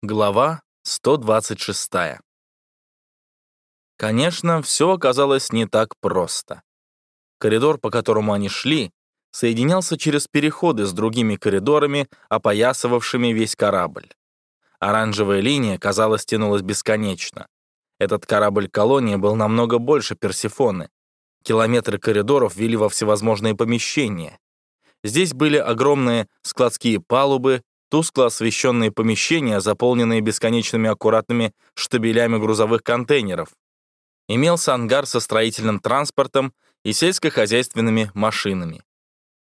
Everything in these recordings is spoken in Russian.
Глава 126. Конечно, все оказалось не так просто. Коридор, по которому они шли, соединялся через переходы с другими коридорами, опоясывавшими весь корабль. Оранжевая линия, казалось, тянулась бесконечно. Этот корабль-колония был намного больше Персифоны. Километры коридоров вели во всевозможные помещения. Здесь были огромные складские палубы, Тускло освещенные помещения, заполненные бесконечными аккуратными штабелями грузовых контейнеров. Имелся ангар со строительным транспортом и сельскохозяйственными машинами.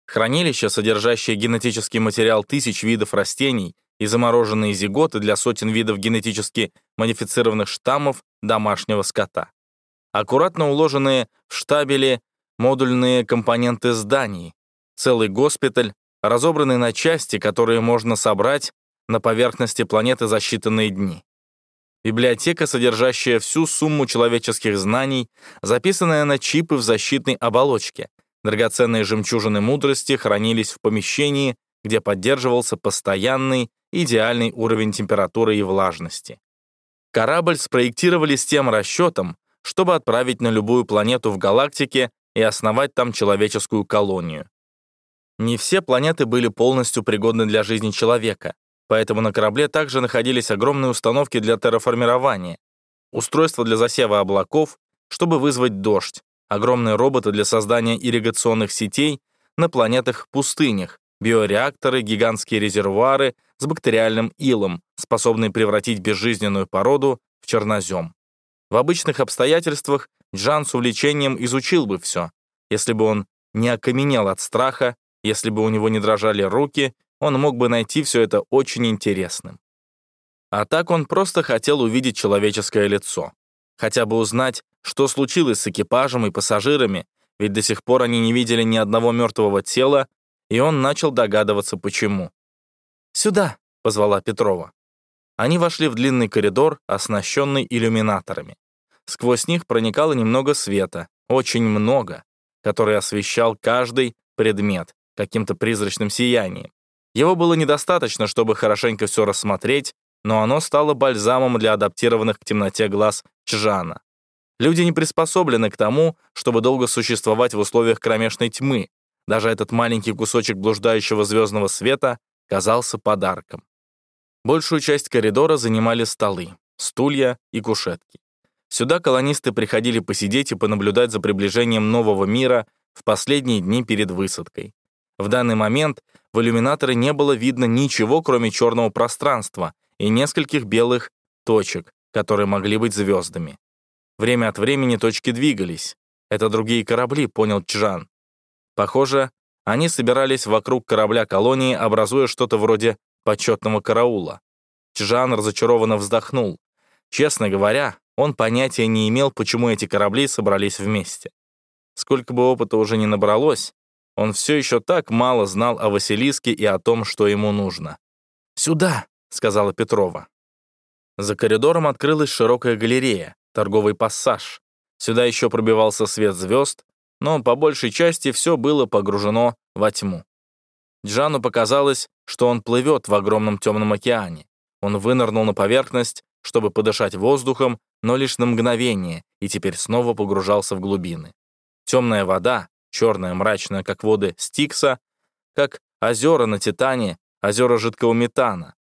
Хранилище, содержащее генетический материал тысяч видов растений и замороженные зиготы для сотен видов генетически модифицированных штаммов домашнего скота. Аккуратно уложенные в штабели модульные компоненты зданий, целый госпиталь, разобранный на части, которые можно собрать на поверхности планеты за считанные дни. Библиотека, содержащая всю сумму человеческих знаний, записанная на чипы в защитной оболочке. Драгоценные жемчужины мудрости хранились в помещении, где поддерживался постоянный, идеальный уровень температуры и влажности. Корабль спроектировали с тем расчетом, чтобы отправить на любую планету в галактике и основать там человеческую колонию. Не все планеты были полностью пригодны для жизни человека, поэтому на корабле также находились огромные установки для терраформирования, устройства для засева облаков, чтобы вызвать дождь, огромные роботы для создания ирригационных сетей на планетах-пустынях, биореакторы, гигантские резервуары с бактериальным илом, способные превратить безжизненную породу в чернозем. В обычных обстоятельствах Джан с увлечением изучил бы все, если бы он не окаменел от страха если бы у него не дрожали руки, он мог бы найти все это очень интересным. А так он просто хотел увидеть человеческое лицо. Хотя бы узнать, что случилось с экипажем и пассажирами, ведь до сих пор они не видели ни одного мертвого тела, и он начал догадываться, почему. «Сюда!» — позвала Петрова. Они вошли в длинный коридор, оснащенный иллюминаторами. Сквозь них проникало немного света, очень много, который освещал каждый предмет, каким-то призрачным сиянием. Его было недостаточно, чтобы хорошенько все рассмотреть, но оно стало бальзамом для адаптированных к темноте глаз Чжана. Люди не приспособлены к тому, чтобы долго существовать в условиях кромешной тьмы. Даже этот маленький кусочек блуждающего звездного света казался подарком. Большую часть коридора занимали столы, стулья и кушетки. Сюда колонисты приходили посидеть и понаблюдать за приближением нового мира в последние дни перед высадкой. В данный момент в иллюминаторе не было видно ничего, кроме черного пространства и нескольких белых точек, которые могли быть звездами. Время от времени точки двигались. Это другие корабли, понял Чжан. Похоже, они собирались вокруг корабля колонии, образуя что-то вроде почетного караула. Чжан разочарованно вздохнул. Честно говоря, он понятия не имел, почему эти корабли собрались вместе. Сколько бы опыта уже не набралось, он все еще так мало знал о Василиске и о том, что ему нужно. «Сюда!» — сказала Петрова. За коридором открылась широкая галерея, торговый пассаж. Сюда еще пробивался свет звезд, но по большей части все было погружено во тьму. Джану показалось, что он плывет в огромном темном океане. Он вынырнул на поверхность, чтобы подышать воздухом, но лишь на мгновение, и теперь снова погружался в глубины. Темная вода, черная, мрачная, как воды Стикса, как озера на Титане, озера жидкого метана.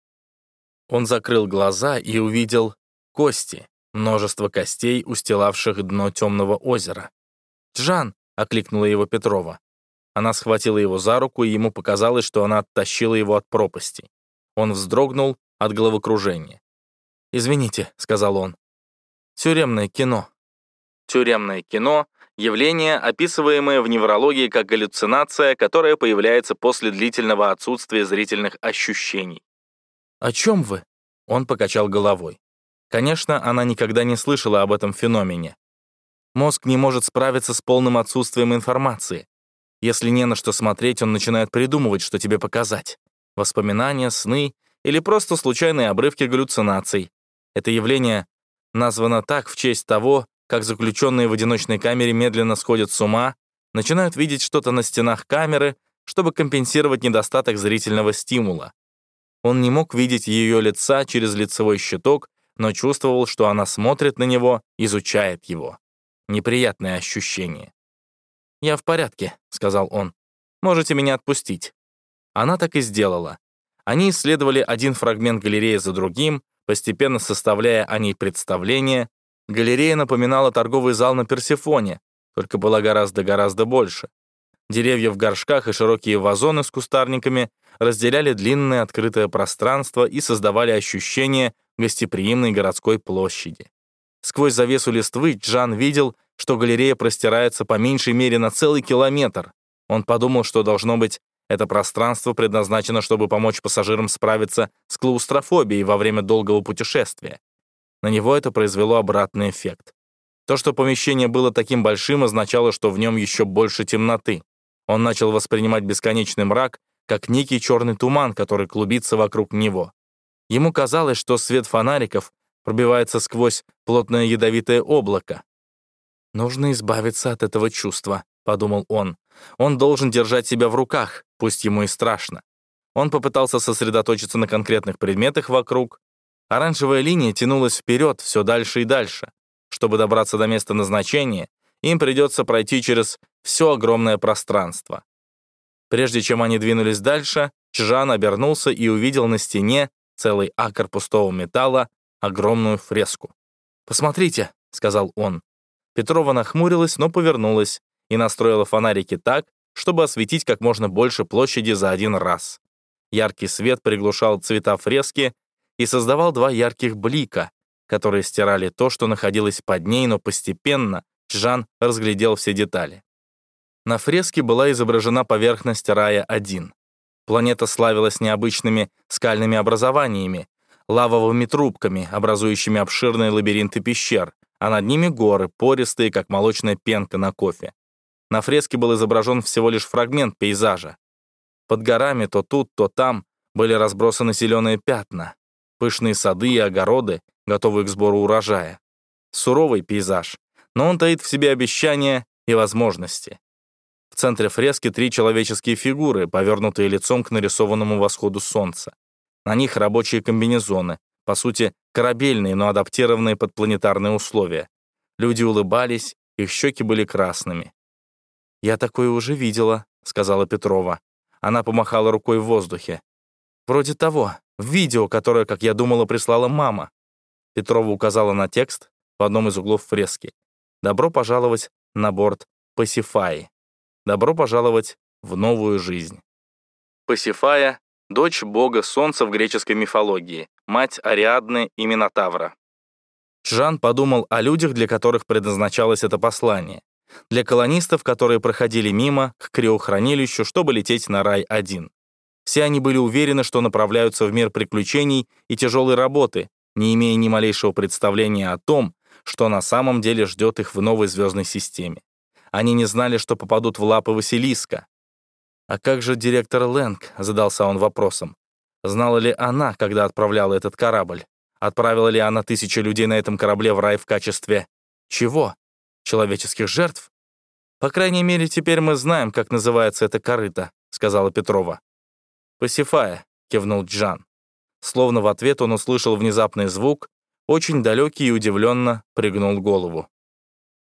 Он закрыл глаза и увидел кости, множество костей, устилавших дно темного озера. «Джан!» — окликнула его Петрова. Она схватила его за руку, и ему показалось, что она оттащила его от пропасти. Он вздрогнул от головокружения. «Извините», — сказал он. «Тюремное кино». Тюремное кино явление, описываемое в неврологии как галлюцинация, которая появляется после длительного отсутствия зрительных ощущений. «О чем вы?» Он покачал головой. Конечно, она никогда не слышала об этом феномене. Мозг не может справиться с полным отсутствием информации. Если не на что смотреть, он начинает придумывать, что тебе показать. Воспоминания, сны или просто случайные обрывки галлюцинаций. Это явление названо так в честь того, как заключенные в одиночной камере медленно сходят с ума, начинают видеть что-то на стенах камеры, чтобы компенсировать недостаток зрительного стимула. Он не мог видеть ее лица через лицевой щиток, но чувствовал, что она смотрит на него, изучает его. Неприятное ощущение. «Я в порядке», — сказал он. «Можете меня отпустить». Она так и сделала. Они исследовали один фрагмент галереи за другим, постепенно составляя о ней представление. Галерея напоминала торговый зал на Персефоне, только была гораздо-гораздо больше. Деревья в горшках и широкие вазоны с кустарниками разделяли длинное открытое пространство и создавали ощущение гостеприимной городской площади. Сквозь завесу листвы Джан видел, что галерея простирается по меньшей мере на целый километр. Он подумал, что должно быть это пространство предназначено, чтобы помочь пассажирам справиться с клаустрофобией во время долгого путешествия. На него это произвело обратный эффект. То, что помещение было таким большим, означало, что в нем еще больше темноты. Он начал воспринимать бесконечный мрак как некий черный туман, который клубится вокруг него. Ему казалось, что свет фонариков пробивается сквозь плотное ядовитое облако. «Нужно избавиться от этого чувства», — подумал он. «Он должен держать себя в руках, пусть ему и страшно». Он попытался сосредоточиться на конкретных предметах вокруг. Оранжевая линия тянулась вперед все дальше и дальше. Чтобы добраться до места назначения, им придется пройти через все огромное пространство. Прежде чем они двинулись дальше, Чжан обернулся и увидел на стене целый акр пустого металла, огромную фреску. «Посмотрите», — сказал он. Петрова нахмурилась, но повернулась и настроила фонарики так, чтобы осветить как можно больше площади за один раз. Яркий свет приглушал цвета фрески и создавал два ярких блика, которые стирали то, что находилось под ней, но постепенно Чжан разглядел все детали. На фреске была изображена поверхность Рая-1. Планета славилась необычными скальными образованиями, лавовыми трубками, образующими обширные лабиринты пещер, а над ними горы, пористые, как молочная пенка на кофе. На фреске был изображен всего лишь фрагмент пейзажа. Под горами то тут, то там были разбросаны зеленые пятна, пышные сады и огороды, готовые к сбору урожая. Суровый пейзаж, но он таит в себе обещания и возможности. В центре фрески три человеческие фигуры, повернутые лицом к нарисованному восходу солнца. На них рабочие комбинезоны, по сути, корабельные, но адаптированные под планетарные условия. Люди улыбались, их щеки были красными. «Я такое уже видела», — сказала Петрова. Она помахала рукой в воздухе. «Вроде того, в видео, которое, как я думала, прислала мама». Петрова указала на текст в одном из углов фрески. «Добро пожаловать на борт Пасифаи. Добро пожаловать в новую жизнь». Пасифая — дочь бога солнца в греческой мифологии, мать Ариадны и Минотавра. Жан подумал о людях, для которых предназначалось это послание. Для колонистов, которые проходили мимо, к криохранилищу, чтобы лететь на Рай-1. Все они были уверены, что направляются в мир приключений и тяжелой работы, не имея ни малейшего представления о том, что на самом деле ждет их в новой звездной системе. Они не знали, что попадут в лапы Василиска. «А как же директор Лэнг?» — задался он вопросом. Знала ли она, когда отправляла этот корабль? Отправила ли она тысячи людей на этом корабле в рай в качестве... чего? Человеческих жертв? По крайней мере, теперь мы знаем, как называется это корыто, сказала Петрова. «Пасифая», — кивнул Джан. Словно в ответ он услышал внезапный звук, очень далекий и удивленно пригнул голову.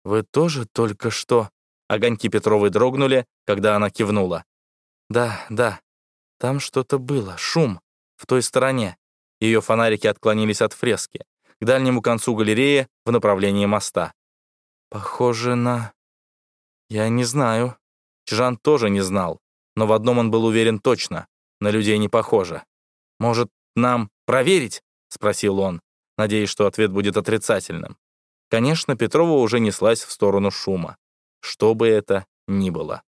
«Вы тоже только что...» Огоньки Петровой дрогнули, когда она кивнула. «Да, да, там что-то было, шум, в той стороне. Ее фонарики отклонились от фрески, к дальнему концу галереи в направлении моста. Похоже на... Я не знаю. Чжан тоже не знал, но в одном он был уверен точно. На людей не похоже. «Может, нам проверить?» — спросил он, надеясь, что ответ будет отрицательным. Конечно, Петрова уже неслась в сторону шума. Что бы это ни было.